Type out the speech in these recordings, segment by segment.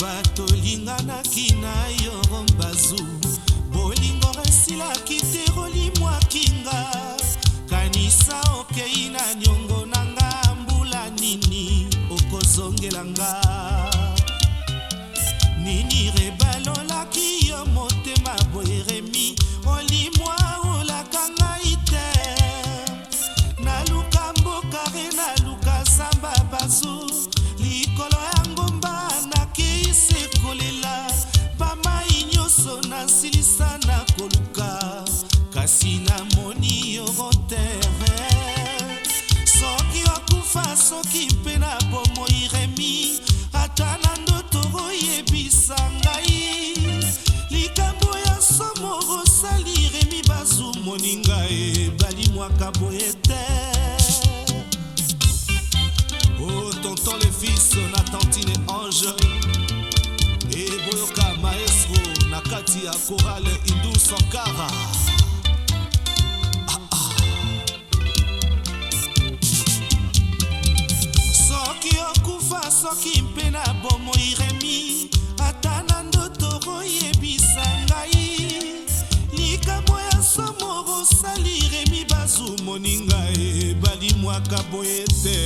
batolinganaki na yo mbazu bolingo esilaka soki remi basu moninga ebali mwaka boye te o oh, tonton le fils na tantine ange eboyoka maestro na kati ya korale indu sankara ah, ah. soki okufa soki mpe na bomoi somo bosali remi bazumoninga ebali mwaka boye te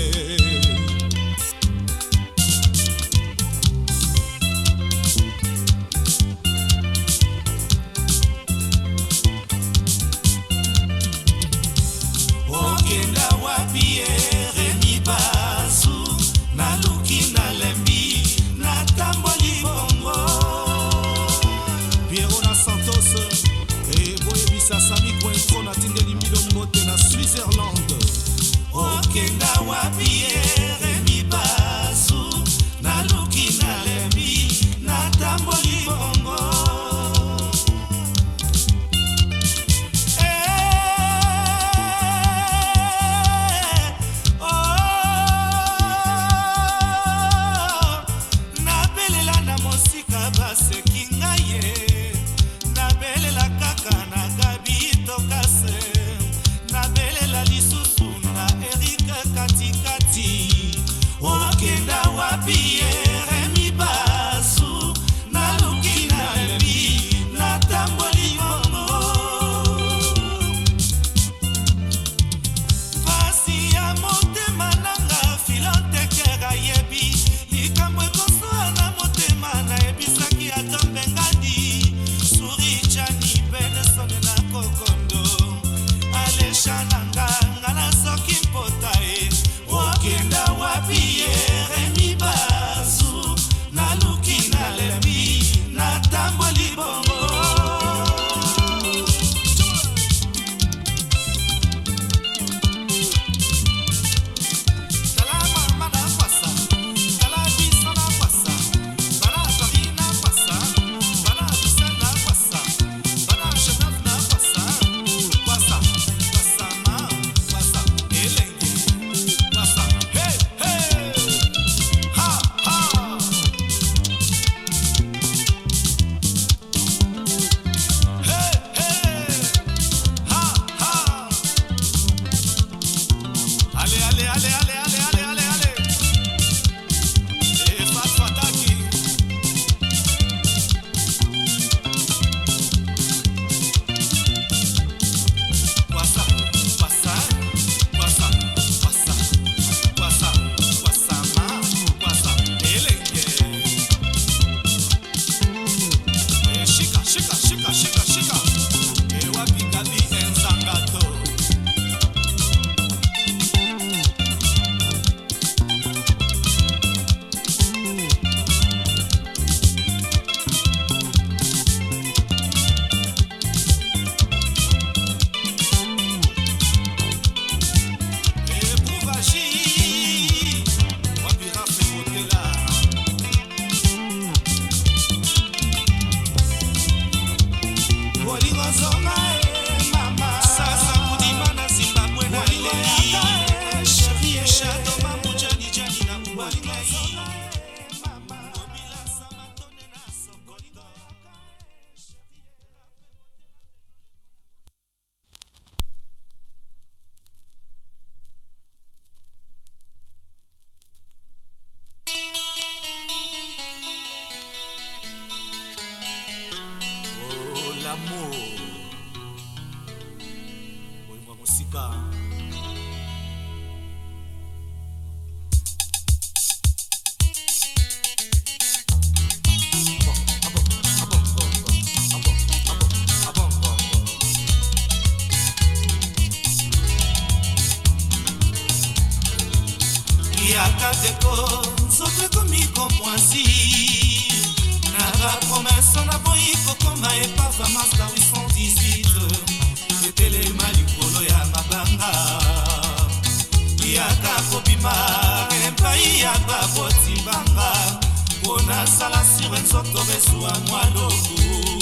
tobezuwa mwa lokumu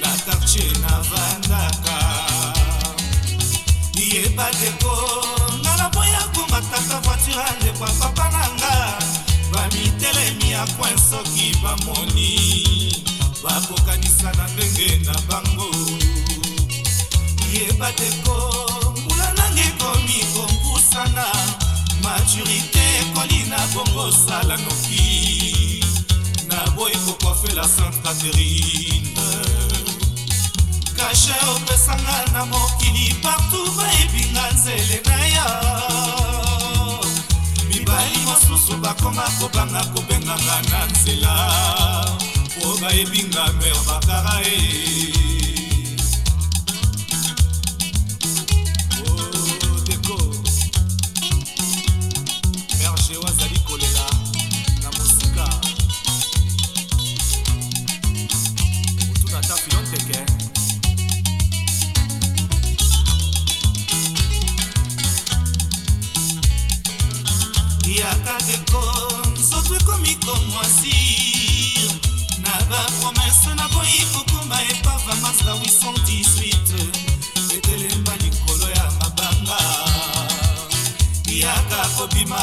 na kartie navandaka yeba teko nga na boya komataka voiture alekwa papa na nga bamitelemi ya kwin soki bamoni bakokanisa na ndenge na bango yeba teko mbula nange ekomi kompusana maturité ekoli na bongo sala noki boyi kokwafela sainte catherine kashe opesanga na mokili partout bayebinga nzele na yo mibali mosusu bakoma kobanga kobenganga na nzela po bayebinga mer bakara e ndeko nzoto ekomi komwasir na bapromese na boyi kokomba epava masa wison 18 etelemba likolo ya mabanga yaka kobima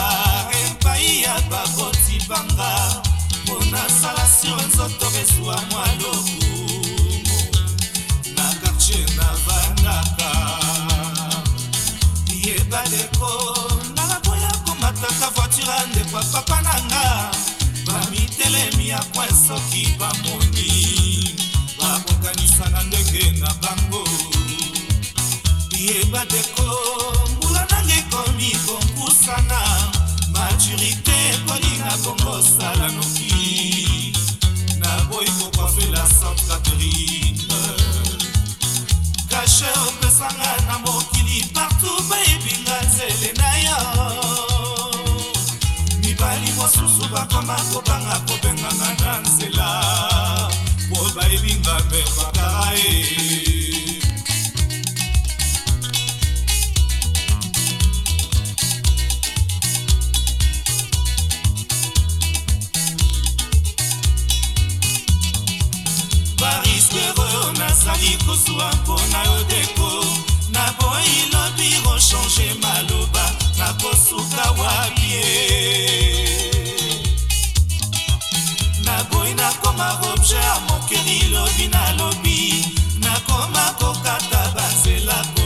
epai ya baboti banga mpo nasala sio nzoto bezwa mwa lokumo na kartie navandaka yebaleko nalaboya komataka voiture papa na nga bamitelemi ya kwa soki bamoni bakokanisa na ndenge na bango yeba teko mbula nanga ekomi konkusana maturité ekoli na kongosala noki naboyi kokwafela sante catherine kashe opesanga na mo bakoma kobanga kobenganga na nzela po bayebinga mebaka e nazali kozwa mpona yo deko naboyi lobi rochange maloba nakosuka wapie nakoma obje ya mokili lobi na lobi nakoma kokata banzela